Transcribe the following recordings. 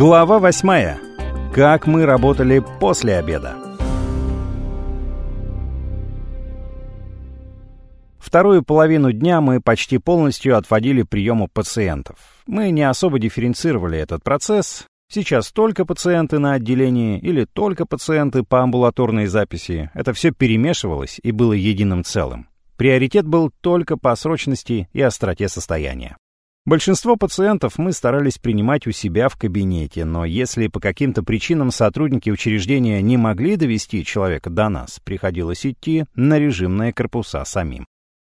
Глава восьмая. Как мы работали после обеда. Вторую половину дня мы почти полностью отводили приему пациентов. Мы не особо дифференцировали этот процесс. Сейчас только пациенты на отделении или только пациенты по амбулаторной записи. Это все перемешивалось и было единым целым. Приоритет был только по срочности и остроте состояния. Большинство пациентов мы старались принимать у себя в кабинете, но если по каким-то причинам сотрудники учреждения не могли довести человека до нас, приходилось идти на режимные корпуса самим.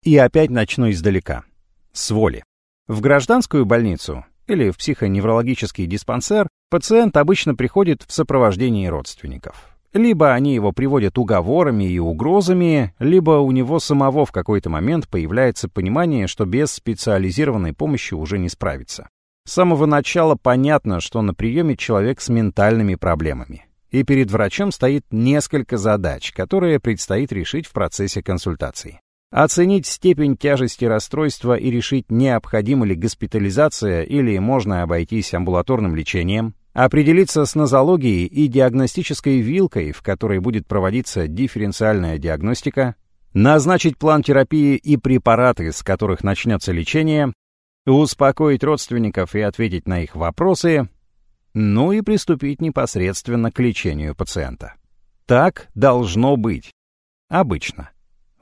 И опять начну издалека. С воли. В гражданскую больницу или в психоневрологический диспансер пациент обычно приходит в сопровождении родственников. Либо они его приводят уговорами и угрозами, либо у него самого в какой-то момент появляется понимание, что без специализированной помощи уже не справится. С самого начала понятно, что на приеме человек с ментальными проблемами. И перед врачом стоит несколько задач, которые предстоит решить в процессе консультации. Оценить степень тяжести расстройства и решить, необходима ли госпитализация или можно обойтись амбулаторным лечением, Определиться с нозологией и диагностической вилкой, в которой будет проводиться дифференциальная диагностика, назначить план терапии и препараты, с которых начнется лечение, успокоить родственников и ответить на их вопросы, ну и приступить непосредственно к лечению пациента. Так должно быть. Обычно.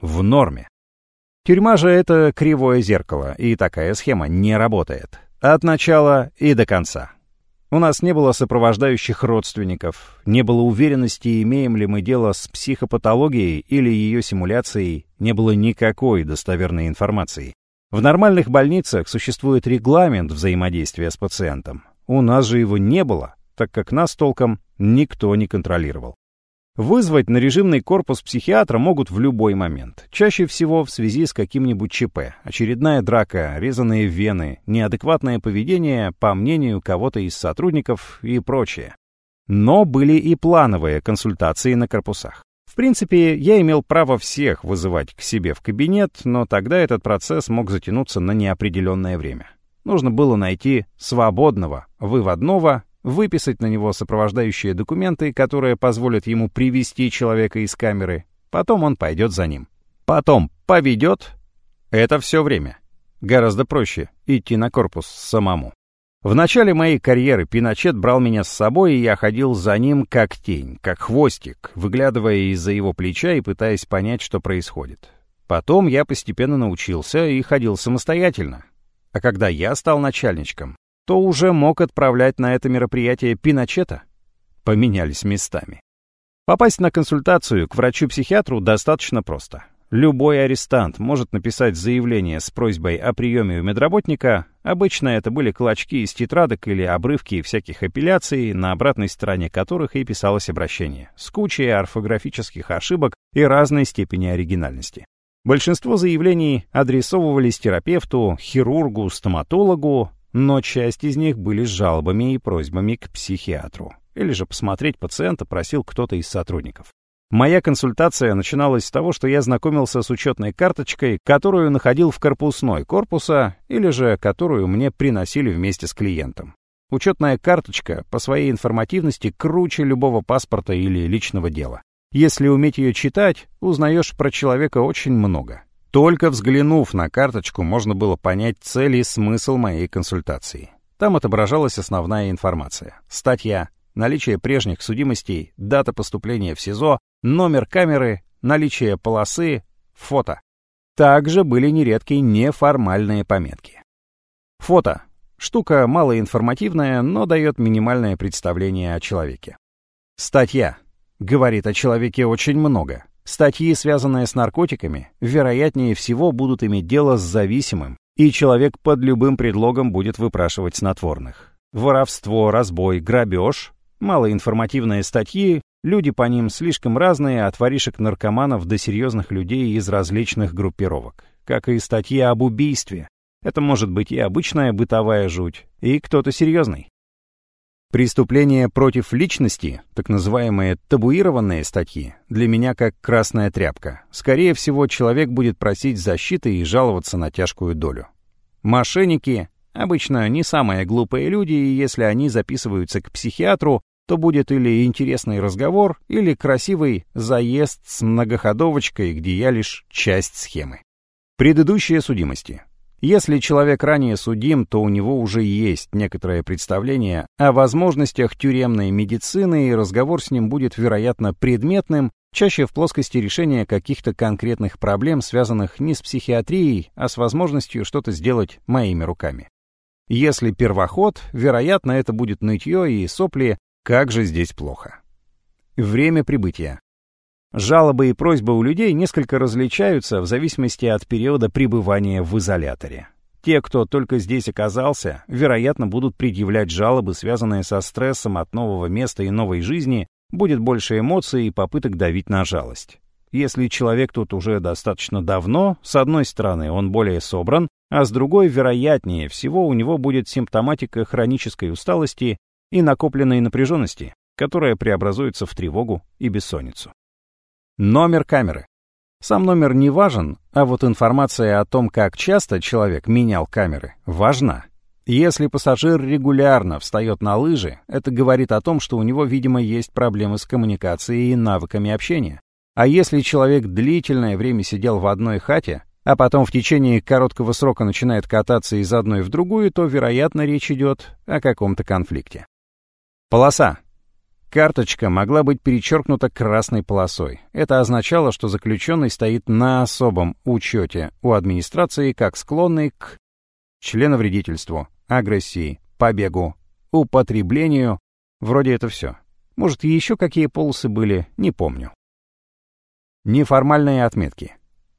В норме. Тюрьма же это кривое зеркало, и такая схема не работает. От начала и до конца. У нас не было сопровождающих родственников, не было уверенности, имеем ли мы дело с психопатологией или ее симуляцией, не было никакой достоверной информации. В нормальных больницах существует регламент взаимодействия с пациентом. У нас же его не было, так как нас толком никто не контролировал. Вызвать на режимный корпус психиатра могут в любой момент. Чаще всего в связи с каким-нибудь ЧП. Очередная драка, резаные вены, неадекватное поведение, по мнению кого-то из сотрудников и прочее. Но были и плановые консультации на корпусах. В принципе, я имел право всех вызывать к себе в кабинет, но тогда этот процесс мог затянуться на неопределенное время. Нужно было найти свободного, выводного выписать на него сопровождающие документы, которые позволят ему привести человека из камеры. Потом он пойдет за ним. Потом поведет. Это все время. Гораздо проще идти на корпус самому. В начале моей карьеры Пиночет брал меня с собой, и я ходил за ним как тень, как хвостик, выглядывая из-за его плеча и пытаясь понять, что происходит. Потом я постепенно научился и ходил самостоятельно. А когда я стал начальничком, то уже мог отправлять на это мероприятие Пиночета. Поменялись местами. Попасть на консультацию к врачу-психиатру достаточно просто. Любой арестант может написать заявление с просьбой о приеме у медработника. Обычно это были клочки из тетрадок или обрывки всяких апелляций, на обратной стороне которых и писалось обращение, с кучей орфографических ошибок и разной степени оригинальности. Большинство заявлений адресовывались терапевту, хирургу, стоматологу, но часть из них были с жалобами и просьбами к психиатру. Или же посмотреть пациента просил кто-то из сотрудников. Моя консультация начиналась с того, что я знакомился с учетной карточкой, которую находил в корпусной корпуса, или же которую мне приносили вместе с клиентом. Учетная карточка по своей информативности круче любого паспорта или личного дела. Если уметь ее читать, узнаешь про человека очень много. Только взглянув на карточку, можно было понять цель и смысл моей консультации. Там отображалась основная информация. Статья, наличие прежних судимостей, дата поступления в СИЗО, номер камеры, наличие полосы, фото. Также были нередки неформальные пометки. Фото. Штука малоинформативная, но дает минимальное представление о человеке. Статья. Говорит о человеке очень много. Статьи, связанные с наркотиками, вероятнее всего будут иметь дело с зависимым, и человек под любым предлогом будет выпрашивать снотворных. Воровство, разбой, грабеж, малоинформативные статьи, люди по ним слишком разные, от воришек-наркоманов до серьезных людей из различных группировок. Как и статьи об убийстве. Это может быть и обычная бытовая жуть, и кто-то серьезный. Преступления против личности, так называемые табуированные статьи, для меня как красная тряпка. Скорее всего, человек будет просить защиты и жаловаться на тяжкую долю. Мошенники, Обычно не самые глупые люди, и если они записываются к психиатру, то будет или интересный разговор, или красивый заезд с многоходовочкой, где я лишь часть схемы. Предыдущие судимости. Если человек ранее судим, то у него уже есть некоторое представление о возможностях тюремной медицины, и разговор с ним будет, вероятно, предметным, чаще в плоскости решения каких-то конкретных проблем, связанных не с психиатрией, а с возможностью что-то сделать моими руками. Если первоход, вероятно, это будет нытье и сопли, как же здесь плохо. Время прибытия. Жалобы и просьбы у людей несколько различаются в зависимости от периода пребывания в изоляторе. Те, кто только здесь оказался, вероятно, будут предъявлять жалобы, связанные со стрессом от нового места и новой жизни, будет больше эмоций и попыток давить на жалость. Если человек тут уже достаточно давно, с одной стороны, он более собран, а с другой, вероятнее всего, у него будет симптоматика хронической усталости и накопленной напряженности, которая преобразуется в тревогу и бессонницу. Номер камеры. Сам номер не важен, а вот информация о том, как часто человек менял камеры, важна. Если пассажир регулярно встает на лыжи, это говорит о том, что у него, видимо, есть проблемы с коммуникацией и навыками общения. А если человек длительное время сидел в одной хате, а потом в течение короткого срока начинает кататься из одной в другую, то, вероятно, речь идет о каком-то конфликте. Полоса. Карточка могла быть перечеркнута красной полосой. Это означало, что заключенный стоит на особом учете у администрации как склонный к членовредительству, агрессии, побегу, употреблению. Вроде это все. Может, еще какие полосы были, не помню. Неформальные отметки.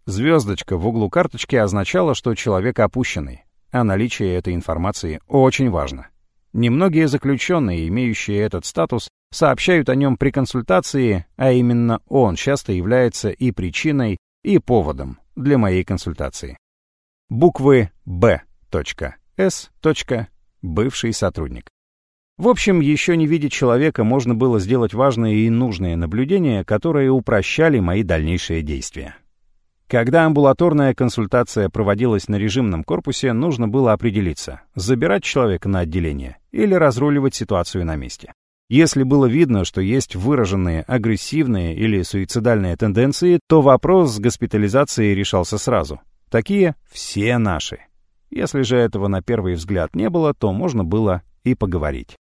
Звездочка в углу карточки означала, что человек опущенный, а наличие этой информации очень важно. Немногие заключенные, имеющие этот статус, сообщают о нем при консультации, а именно он часто является и причиной, и поводом для моей консультации. Буквы Б. С. Бывший сотрудник. В общем, еще не видя человека, можно было сделать важные и нужные наблюдения, которые упрощали мои дальнейшие действия. Когда амбулаторная консультация проводилась на режимном корпусе, нужно было определиться, забирать человека на отделение или разруливать ситуацию на месте. Если было видно, что есть выраженные агрессивные или суицидальные тенденции, то вопрос с госпитализацией решался сразу. Такие все наши. Если же этого на первый взгляд не было, то можно было и поговорить.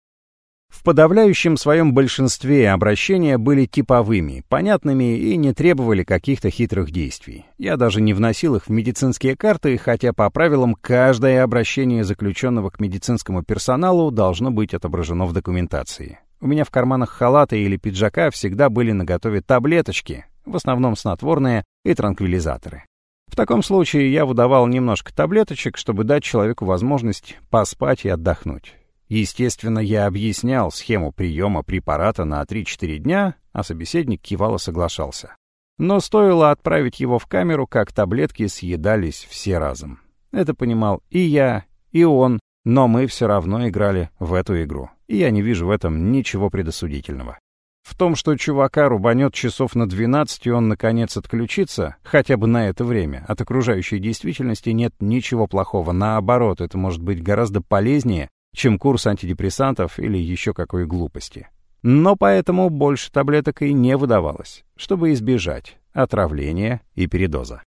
В подавляющем своем большинстве обращения были типовыми, понятными и не требовали каких-то хитрых действий. Я даже не вносил их в медицинские карты, хотя по правилам каждое обращение заключенного к медицинскому персоналу должно быть отображено в документации. У меня в карманах халата или пиджака всегда были наготове таблеточки, в основном снотворные и транквилизаторы. В таком случае я выдавал немножко таблеточек, чтобы дать человеку возможность поспать и отдохнуть. Естественно, я объяснял схему приема препарата на 3-4 дня, а собеседник кивал и соглашался. Но стоило отправить его в камеру, как таблетки съедались все разом. Это понимал и я, и он, но мы все равно играли в эту игру и я не вижу в этом ничего предосудительного. В том, что чувака рубанет часов на 12, и он, наконец, отключится, хотя бы на это время, от окружающей действительности нет ничего плохого. Наоборот, это может быть гораздо полезнее, чем курс антидепрессантов или еще какой глупости. Но поэтому больше таблеток и не выдавалось, чтобы избежать отравления и передоза.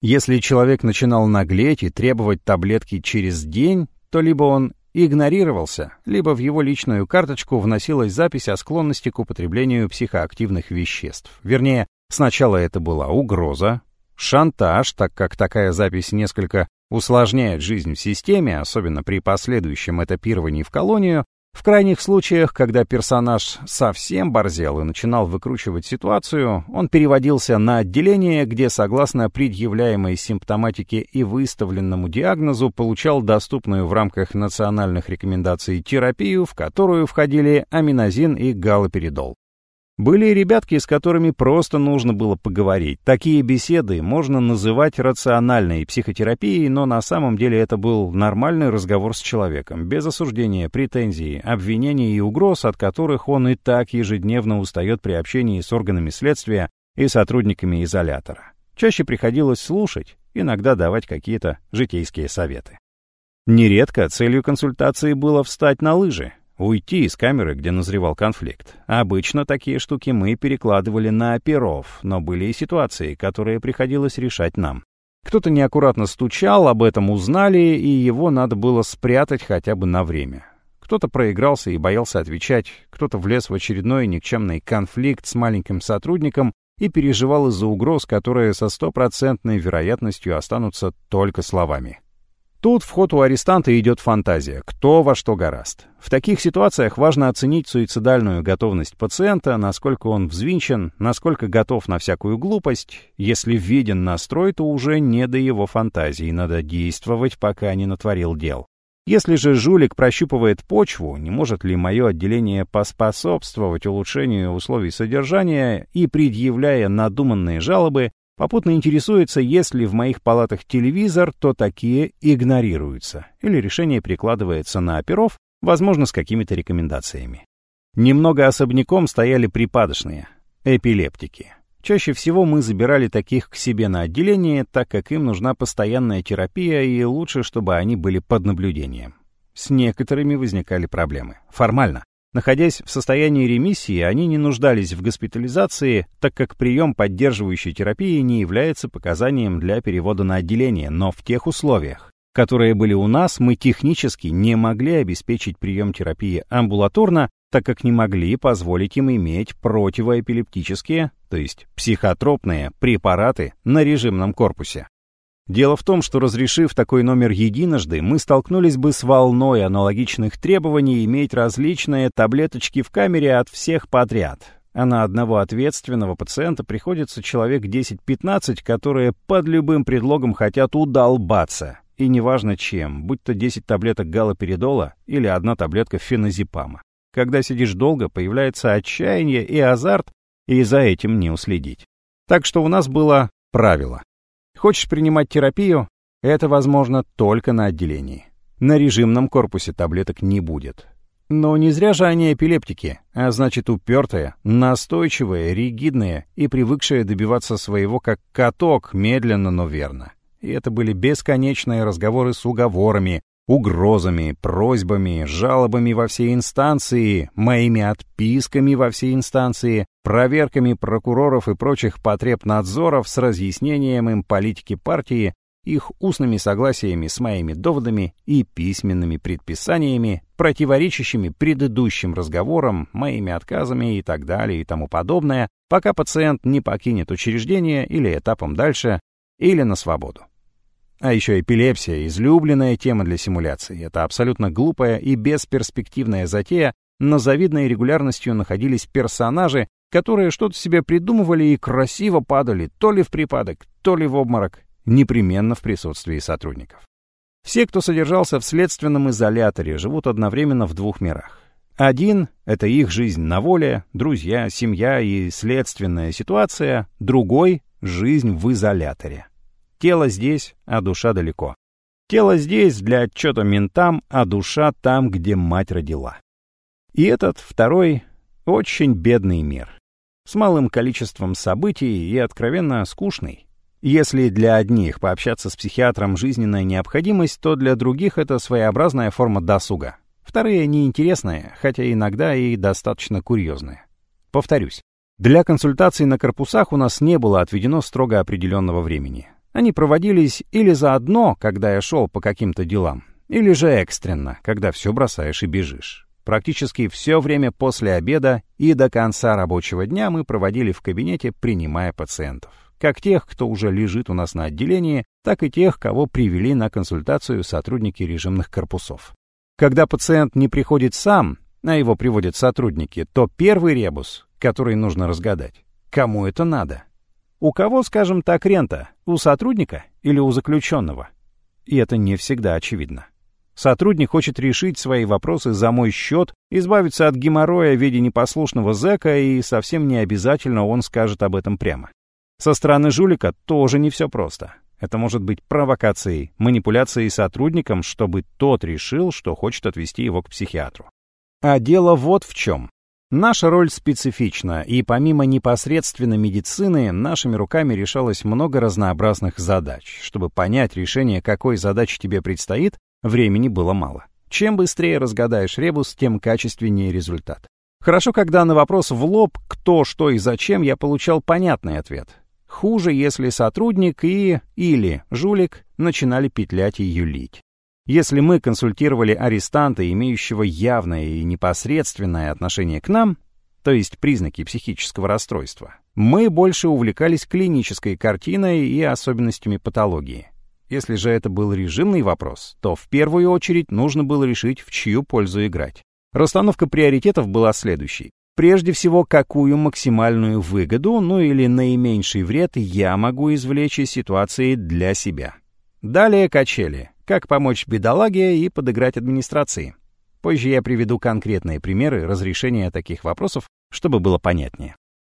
Если человек начинал наглеть и требовать таблетки через день, то либо он игнорировался, либо в его личную карточку вносилась запись о склонности к употреблению психоактивных веществ. Вернее, сначала это была угроза, шантаж, так как такая запись несколько усложняет жизнь в системе, особенно при последующем этапировании в колонию, в крайних случаях, когда персонаж совсем борзел и начинал выкручивать ситуацию, он переводился на отделение, где, согласно предъявляемой симптоматике и выставленному диагнозу, получал доступную в рамках национальных рекомендаций терапию, в которую входили аминозин и галоперидол. Были и ребятки, с которыми просто нужно было поговорить. Такие беседы можно называть рациональной психотерапией, но на самом деле это был нормальный разговор с человеком, без осуждения, претензий, обвинений и угроз, от которых он и так ежедневно устает при общении с органами следствия и сотрудниками изолятора. Чаще приходилось слушать, иногда давать какие-то житейские советы. Нередко целью консультации было встать на лыжи, уйти из камеры, где назревал конфликт. Обычно такие штуки мы перекладывали на оперов, но были и ситуации, которые приходилось решать нам. Кто-то неаккуратно стучал, об этом узнали, и его надо было спрятать хотя бы на время. Кто-то проигрался и боялся отвечать, кто-то влез в очередной никчемный конфликт с маленьким сотрудником и переживал из-за угроз, которые со стопроцентной вероятностью останутся только словами. Тут в ход у арестанта идет фантазия, кто во что гораст. В таких ситуациях важно оценить суицидальную готовность пациента, насколько он взвинчен, насколько готов на всякую глупость. Если виден настрой, то уже не до его фантазии, надо действовать, пока не натворил дел. Если же жулик прощупывает почву, не может ли мое отделение поспособствовать улучшению условий содержания и, предъявляя надуманные жалобы, Попутно интересуется, если в моих палатах телевизор, то такие игнорируются, или решение прикладывается на оперов, возможно, с какими-то рекомендациями. Немного особняком стояли припадочные, эпилептики. Чаще всего мы забирали таких к себе на отделение, так как им нужна постоянная терапия, и лучше, чтобы они были под наблюдением. С некоторыми возникали проблемы. Формально. Находясь в состоянии ремиссии, они не нуждались в госпитализации, так как прием поддерживающей терапии не является показанием для перевода на отделение, но в тех условиях, которые были у нас, мы технически не могли обеспечить прием терапии амбулаторно, так как не могли позволить им иметь противоэпилептические, то есть психотропные, препараты на режимном корпусе. Дело в том, что разрешив такой номер единожды, мы столкнулись бы с волной аналогичных требований иметь различные таблеточки в камере от всех подряд. А на одного ответственного пациента приходится человек 10-15, которые под любым предлогом хотят удолбаться. И неважно чем, будь то 10 таблеток галоперидола или одна таблетка феназепама. Когда сидишь долго, появляется отчаяние и азарт, и за этим не уследить. Так что у нас было правило. Хочешь принимать терапию? Это возможно только на отделении. На режимном корпусе таблеток не будет. Но не зря же они эпилептики, а значит упертые, настойчивые, ригидные и привыкшие добиваться своего как каток, медленно, но верно. И это были бесконечные разговоры с уговорами, угрозами, просьбами, жалобами во все инстанции, моими отписками во все инстанции, проверками прокуроров и прочих потребнадзоров с разъяснением им политики партии, их устными согласиями с моими доводами и письменными предписаниями, противоречащими предыдущим разговорам, моими отказами и так далее и тому подобное, пока пациент не покинет учреждение или этапом дальше, или на свободу. А еще эпилепсия — излюбленная тема для симуляции. Это абсолютно глупая и бесперспективная затея, но завидной регулярностью находились персонажи, которые что-то себе придумывали и красиво падали то ли в припадок, то ли в обморок, непременно в присутствии сотрудников. Все, кто содержался в следственном изоляторе, живут одновременно в двух мирах. Один — это их жизнь на воле, друзья, семья и следственная ситуация. Другой — жизнь в изоляторе. Тело здесь, а душа далеко. Тело здесь для отчета ментам, а душа там, где мать родила. И этот второй очень бедный мир. С малым количеством событий и откровенно скучный. Если для одних пообщаться с психиатром жизненная необходимость, то для других это своеобразная форма досуга. Вторые неинтересные, хотя иногда и достаточно курьезные. Повторюсь, для консультаций на корпусах у нас не было отведено строго определенного времени. Они проводились или заодно, когда я шел по каким-то делам, или же экстренно, когда все бросаешь и бежишь. Практически все время после обеда и до конца рабочего дня мы проводили в кабинете, принимая пациентов. Как тех, кто уже лежит у нас на отделении, так и тех, кого привели на консультацию сотрудники режимных корпусов. Когда пациент не приходит сам, а его приводят сотрудники, то первый ребус, который нужно разгадать, кому это надо? У кого, скажем так, рента? У сотрудника или у заключенного? И это не всегда очевидно. Сотрудник хочет решить свои вопросы за мой счет, избавиться от геморроя в виде непослушного зэка, и совсем не обязательно он скажет об этом прямо. Со стороны жулика тоже не все просто. Это может быть провокацией, манипуляцией сотрудником, чтобы тот решил, что хочет отвести его к психиатру. А дело вот в чем. Наша роль специфична, и помимо непосредственно медицины, нашими руками решалось много разнообразных задач. Чтобы понять решение, какой задачи тебе предстоит, Времени было мало. Чем быстрее разгадаешь ребус, тем качественнее результат. Хорошо, когда на вопрос в лоб «кто, что и зачем» я получал понятный ответ. Хуже, если сотрудник и или жулик начинали петлять и юлить. Если мы консультировали арестанта, имеющего явное и непосредственное отношение к нам, то есть признаки психического расстройства, мы больше увлекались клинической картиной и особенностями патологии. Если же это был режимный вопрос, то в первую очередь нужно было решить, в чью пользу играть. Расстановка приоритетов была следующей. Прежде всего, какую максимальную выгоду, ну или наименьший вред я могу извлечь из ситуации для себя. Далее качели. Как помочь бедолаге и подыграть администрации. Позже я приведу конкретные примеры разрешения таких вопросов, чтобы было понятнее.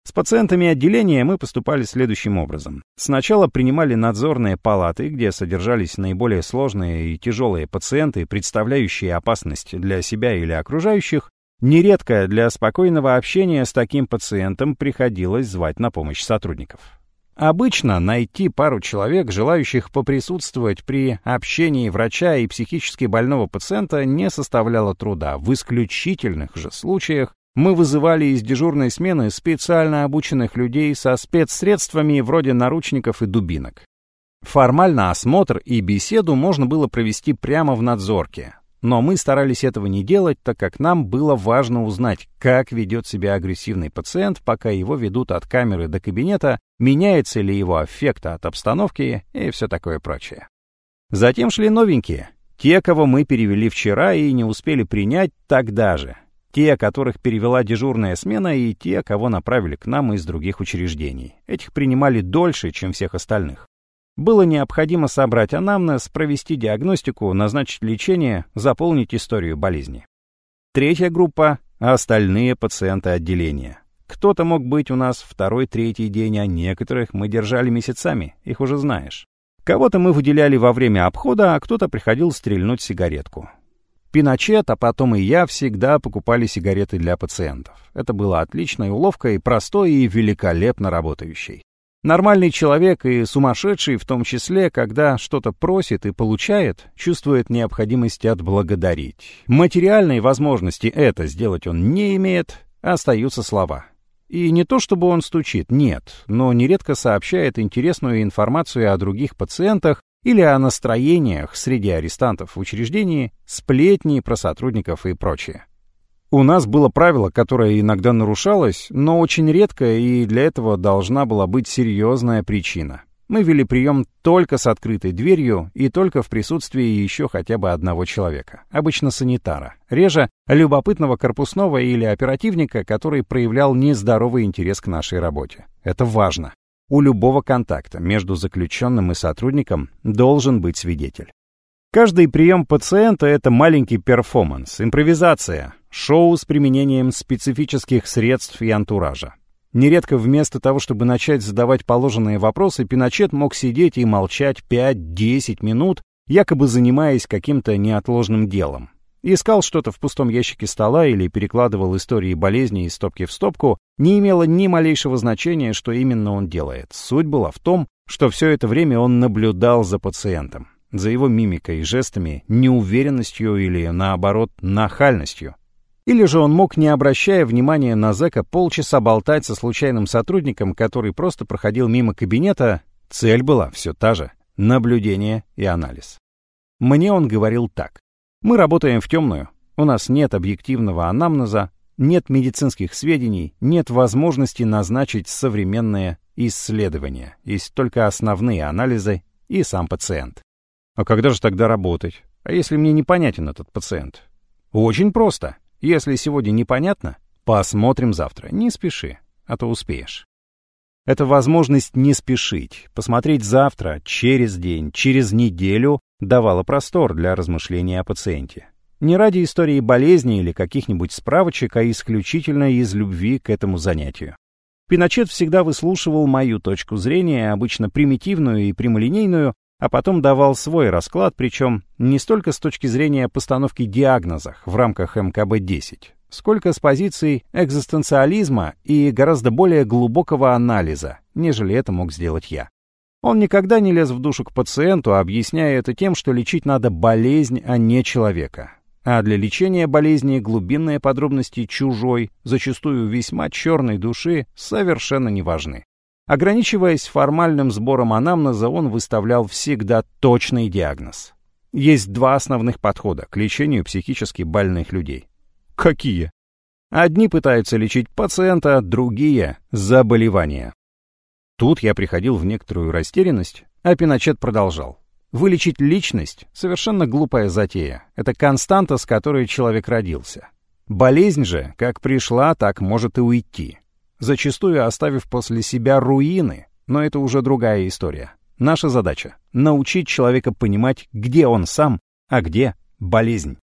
С пациентами отделения мы поступали следующим образом. Сначала принимали надзорные палаты, где содержались наиболее сложные и тяжелые пациенты, представляющие опасность для себя или окружающих. Нередко для спокойного общения с таким пациентом приходилось звать на помощь сотрудников. Обычно найти пару человек, желающих поприсутствовать при общении врача и психически больного пациента, не составляло труда. В исключительных же случаях мы вызывали из дежурной смены специально обученных людей со спецсредствами вроде наручников и дубинок. Формально осмотр и беседу можно было провести прямо в надзорке, но мы старались этого не делать, так как нам было важно узнать, как ведет себя агрессивный пациент, пока его ведут от камеры до кабинета, меняется ли его аффект от обстановки и все такое прочее. Затем шли новенькие, те, кого мы перевели вчера и не успели принять тогда же, те, которых перевела дежурная смена, и те, кого направили к нам из других учреждений. Этих принимали дольше, чем всех остальных. Было необходимо собрать анамнез, провести диагностику, назначить лечение, заполнить историю болезни. Третья группа — остальные пациенты отделения. Кто-то мог быть у нас второй-третий день, а некоторых мы держали месяцами, их уже знаешь. Кого-то мы выделяли во время обхода, а кто-то приходил стрельнуть сигаретку. Пиночет, а потом и я всегда покупали сигареты для пациентов. Это была отличной уловкой, простой и великолепно работающей. Нормальный человек и сумасшедший в том числе, когда что-то просит и получает, чувствует необходимость отблагодарить. Материальной возможности это сделать он не имеет, остаются слова. И не то чтобы он стучит, нет, но нередко сообщает интересную информацию о других пациентах или о настроениях среди арестантов в учреждении, сплетни про сотрудников и прочее. У нас было правило, которое иногда нарушалось, но очень редко, и для этого должна была быть серьезная причина. Мы вели прием только с открытой дверью и только в присутствии еще хотя бы одного человека, обычно санитара, реже любопытного корпусного или оперативника, который проявлял нездоровый интерес к нашей работе. Это важно. У любого контакта между заключенным и сотрудником должен быть свидетель. Каждый прием пациента — это маленький перформанс, импровизация, шоу с применением специфических средств и антуража. Нередко вместо того, чтобы начать задавать положенные вопросы, Пиночет мог сидеть и молчать 5-10 минут, якобы занимаясь каким-то неотложным делом. Искал что-то в пустом ящике стола или перекладывал истории болезни из стопки в стопку, не имело ни малейшего значения, что именно он делает. Суть была в том, что все это время он наблюдал за пациентом, за его мимикой и жестами, неуверенностью или, наоборот, нахальностью. Или же он мог, не обращая внимания на зэка, полчаса болтать со случайным сотрудником, который просто проходил мимо кабинета. Цель была все та же — наблюдение и анализ. Мне он говорил так. Мы работаем в темную. У нас нет объективного анамнеза, нет медицинских сведений, нет возможности назначить современные исследования. Есть только основные анализы и сам пациент. А когда же тогда работать? А если мне непонятен этот пациент? Очень просто. Если сегодня непонятно, посмотрим завтра. Не спеши, а то успеешь. Это возможность не спешить, посмотреть завтра, через день, через неделю давала простор для размышления о пациенте. Не ради истории болезни или каких-нибудь справочек, а исключительно из любви к этому занятию. Пиночет всегда выслушивал мою точку зрения, обычно примитивную и прямолинейную, а потом давал свой расклад, причем не столько с точки зрения постановки диагнозах в рамках МКБ-10, сколько с позиций экзистенциализма и гораздо более глубокого анализа, нежели это мог сделать я. Он никогда не лез в душу к пациенту, объясняя это тем, что лечить надо болезнь, а не человека. А для лечения болезни глубинные подробности чужой, зачастую весьма черной души, совершенно не важны. Ограничиваясь формальным сбором анамнеза, он выставлял всегда точный диагноз. Есть два основных подхода к лечению психически больных людей. Какие? Одни пытаются лечить пациента, другие — заболевания. Тут я приходил в некоторую растерянность, а Пиночет продолжал. Вылечить личность — совершенно глупая затея. Это константа, с которой человек родился. Болезнь же, как пришла, так может и уйти зачастую оставив после себя руины, но это уже другая история. Наша задача — научить человека понимать, где он сам, а где болезнь.